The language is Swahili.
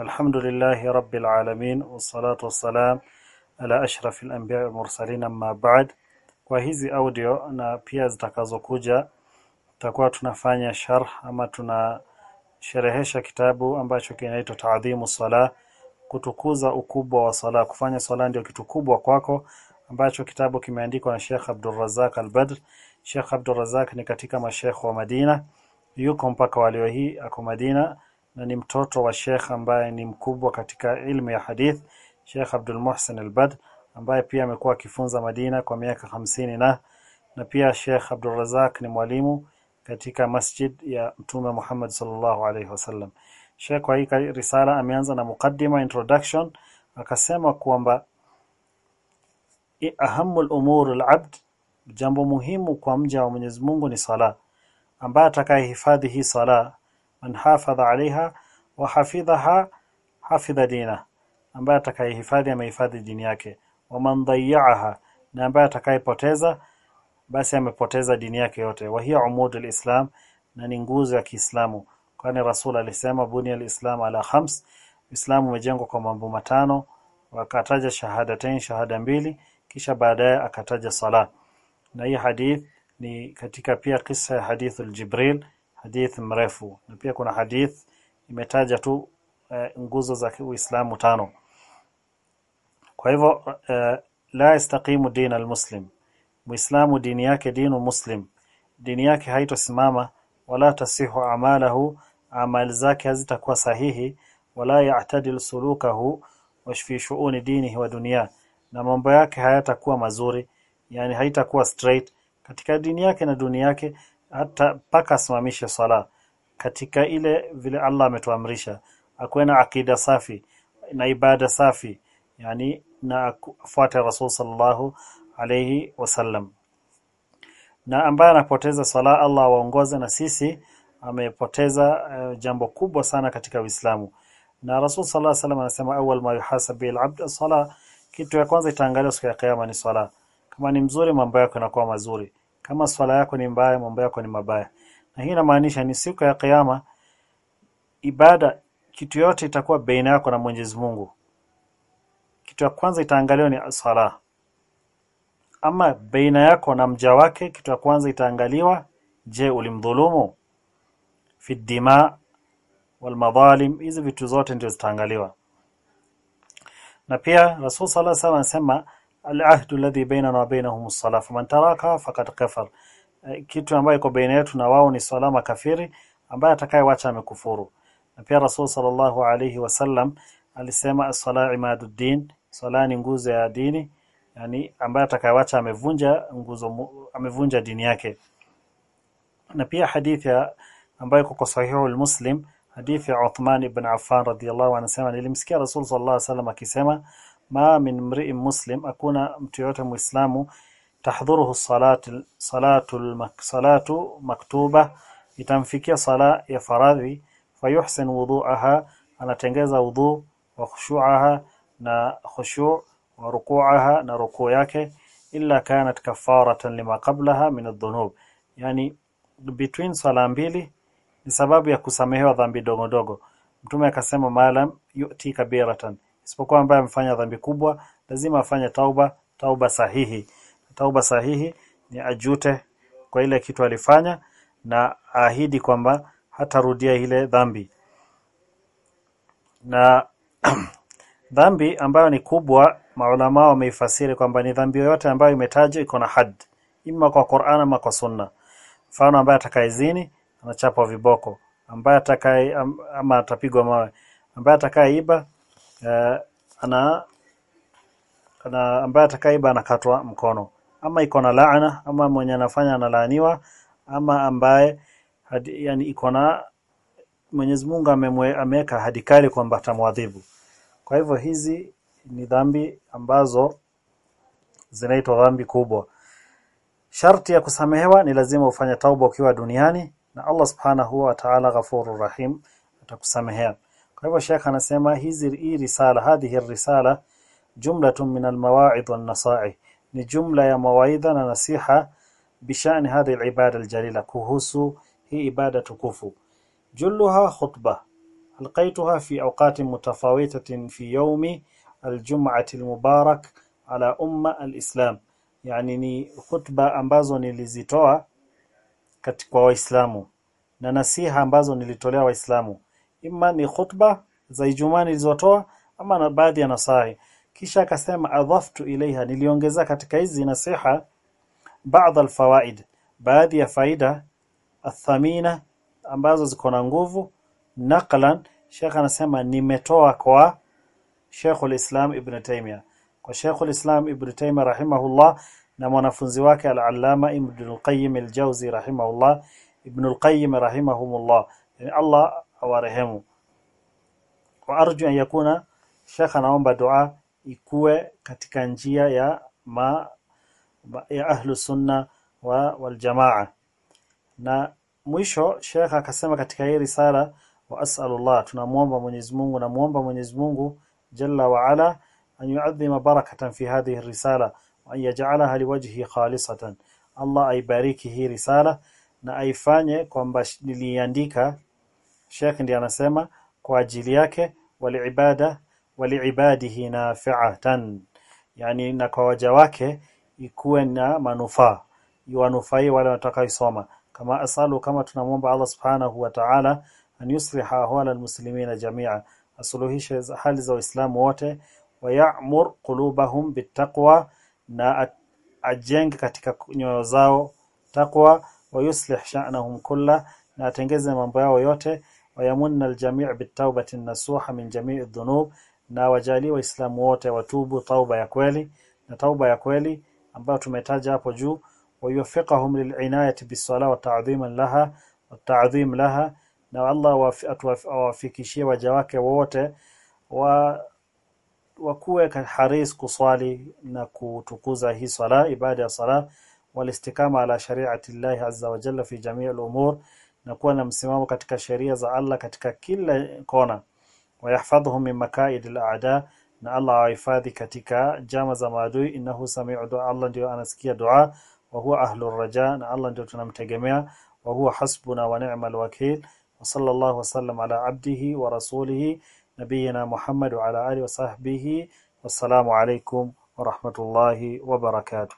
الحمد لله رب العالمين والصلاة والسلام ala ashrafil anbiya wal mursalin amma ba'd kwa hizi audio na pia zitakazokuja tutakuwa tunafanya sharh ama tunasherehesha kitabu ambacho kinaitwa Ta'dhimu Salah kutukuza ukubwa wa sala kufanya sala ndio kitu kubwa kwako ambacho kitabu kimeandikwa na Sheikh Abdul Razak Al-Badr Sheikh Abdul Razak ni katika mashekh wa Madina yuko mpaka walio hii ako Madina na ni mtoto wa Sheikh ambaye ni mkubwa katika ilmu ya hadith Sheikh Abdul Muhsin Al-Badr ambaye pia amekuwa akifunza Madina kwa miaka hamsini na na pia Sheikh Abdul Razak ni mwalimu katika masjid ya Mtume Muhammad sallallahu alaihi wasallam. Sheikh kwa hii risala ameanza na mukaddima introduction akasema kwamba ahamu al-umur al-abd jambo muhimu kwa mja wa Mwenyezi Mungu ni sala ambaye atakayehifadhi hii sala man hafadha alaiha wa hafidhaha hafidha dina ambaye atakayehifadhi amehifadhi dini yake. Wa man dayya'aha na ambaye atakayepoteza basi amepoteza dini yake yote. Wa hiya umud alislam, na ni nguzo ya Kiislamu. Kwani Rasul alisema buni alislam ala khams. Uislamu umejengwa kwa mambo matano. Wakataja shahadatain shahada mbili kisha baadaye akataja sala. Na hii hadith ni katika pia kisa ya hadithul Jibril hadith mrefu. Na pia kuna hadith imetaja tu uh, nguzo za Uislamu tano. Kwa hivyo uh, la istaqimu din almuslim. Muislamu dini yake dinu muslim. Dini yake haitosimama wala tasihu amalahu amali zake hazitakuwa sahihi wala ya'tadil sulukahu fi shu'uni dinihi wa dunia na mambo yake hayatakuwa mazuri yani haitakuwa straight. Katika dini yake na dunia yake hata paka asimamishe sala katika ile vile Allah ametuamrisha. Akuwe na akida safi na ibada safi yani na afuate Rasul sallallahu alayhi wasallam. Na ambaye anapoteza sala Allah waongoze na sisi amepoteza uh, jambo kubwa sana katika Uislamu. Na Rasul sallallahu alayhi wasallam anasema awwal ma yuhasab bil abd sala kitu ya kwanza itaangalia siku ya kiyama ni sala kama ni mzuri mambo yako yanakuwa mazuri kama swala yako ni mbaya mambo yako ni mabaya. Na hii inamaanisha ni siku ya kiyama ibada kitu yote itakuwa baina yako na Mwenyezi Mungu. Kitu ya kwanza itaangaliwa ni sala ama baina yako na mja wake kitu ya kwanza itaangaliwa je ulimdhulumu? Fi dima wal madhalim hizi vitu zote ndio zitaangaliwa. Na pia Rasul sallallahu alaihi wasallam anasema al-ahdu alladhi bainana wa bainahum as-salah faman taraka kafar kitu ambayo iko baina yetu na wao ni salama kafiri ambaye atakayewacha amekufuru na pia Rasul sallallahu alayhi wasallam alisema as-sala imaduddin sala ni nguzo ya dini yani ambaye atakayewacha amevunja nguzo amevunja dini yake na pia hadithi ambayo iko kwa sahihu al-muslim hadithi ya Uthman ibn Affan radhiyallahu anasema nilimsikia Rasul sallallahu alayhi wasallam akisema ma min mri'in muslim akuna mtu yote muislamu tahdhuruhu salatu salatu salatu maktuba itamfikia sala ya faradhi fayuhsin wudu'aha anatengeza wudu wa khushu'aha na khushu' wa ruku'aha na rukuu yake illa kanat kafaratan lima qablaha min adh-dhunub. Yani between sala mbili ni sababu ya kusamehewa dhambi dogo dogo. Mtume akasema maalam yu'ti kabiratan isipokuwa ambaye amefanya dhambi kubwa lazima afanye tauba tauba sahihi. Tauba sahihi ni ajute kwa ile kitu alifanya na ahidi kwamba hatarudia ile dhambi. Na dhambi ambayo ni kubwa maulama wameifasiri kwamba ni dhambi yoyote ambayo imetajwa iko na had ima kwa Qur'an ama kwa Sunna. Mfano ambaye atakayezini anachapwa viboko. Ambaye atakaye ama atapigwa mawe. Ambaye atakayeiba uh, ana ana ambaye atakaiba anakatwa mkono. Ama iko na laana ama mwenye anafanya analaaniwa ama ambaye hadi, yani iko na Mwenyezi Mungu ameweka hadi kali kwamba atamwadhibu. Kwa hivyo hizi ni dhambi ambazo zinaitwa dhambi kubwa. Sharti ya kusamehewa ni lazima ufanye tauba ukiwa duniani na Allah subhanahu wa ta'ala ghafurur rahim atakusamehea kwa hivyo Sheikh anasema hizi hii risala hadhihi risala jumlatun min almawa'id wan nasa'i ni jumla ya mawaidha na nasiha bishani hadhihi alibada aljalila kuhusu hii ibada tukufu. Julluha khutbah alqaituha fi awqatin mutafawitatin fi yawmi aljum'ati almubarak ala umma alislam. Yani ni khutba ambazo nilizitoa katika waislamu na nasiha ambazo nilitolea waislamu imma ni khutba za Ijumaa nilizotoa ama na baadhi ya nasahi. Kisha akasema adhaftu ilaiha niliongeza katika hizi nasiha baadhi alfawaid baadhi ya faida athamina ambazo ziko na nguvu naqlan. Sheikh anasema nimetoa kwa Sheikhul Islam Ibn Taymiyyah. Kwa Sheikhul Islam Ibn Taymiyyah rahimahullah na mwanafunzi wake al-Allama Ibn al-Qayyim al-Jawzi rahimahullah Ibn al-Qayyim rahimahumullah. Yani Allah awarehemu wa arju an yakuna shekha anaomba dua ikue katika njia ya ma ya ahlu sunna wa wal jamaa. Na mwisho shekha akasema katika hii risala wa as'alullah tunamuomba Mwenyezi Mungu na muomba Mwenyezi Mungu jalla wa ala an yu'adhima barakatan fi hadhihi risala wa an yaj'alaha liwajhi khalisatan. Allah aibariki hii risala na aifanye kwamba niliandika Sheikh ndiye anasema kwa ajili yake waliibada waliibadihi nafi'atan. Yani na kwa waja wake ikuwe na manufaa. Iwanufai wale watakaoisoma. Kama asalu kama tunamwomba Allah subhanahu wa ta'ala an yusliha ahwala almuslimina jami'a. Asuluhishe hali za waislamu wote wa ya'mur qulubahum bittaqwa na ajenge katika nyoyo zao taqwa wa yuslih sha'nahum kulla na atengeze mambo yao yote wayamuna الجميع bitawbati nasuha min جميع الذنوب. Na wajalie Waislamu wote watubu tauba ya kweli. Na tauba ya kweli ambayo tumetaja hapo juu, wayufiqahum lilinayati bisala wa ta'dhiman laha wa ta'dhim laha, na Allah awafikishie waja wake wote wa wakuwe haris kuswali na kutukuza hii sala ibada ya sala walistikama ala shari'ati Allah azza wa jalla fi jami' umur. na kuwa na msimamo katika sheria za Allah katika kila kona wayahfadhuhum min makaid al-a'da na Allah awahifadhi katika jama za maadui innahu sami'u du'a Allah ndio anasikia dua وهو أهل الرجاء الله ndio tunamtegemea وهو حسبنا ونعم الوكيل وصلى الله وسلم على عبده ورسوله نبينا محمد وعلى آله وصحبه والسلام عليكم ورحمة الله وبركاته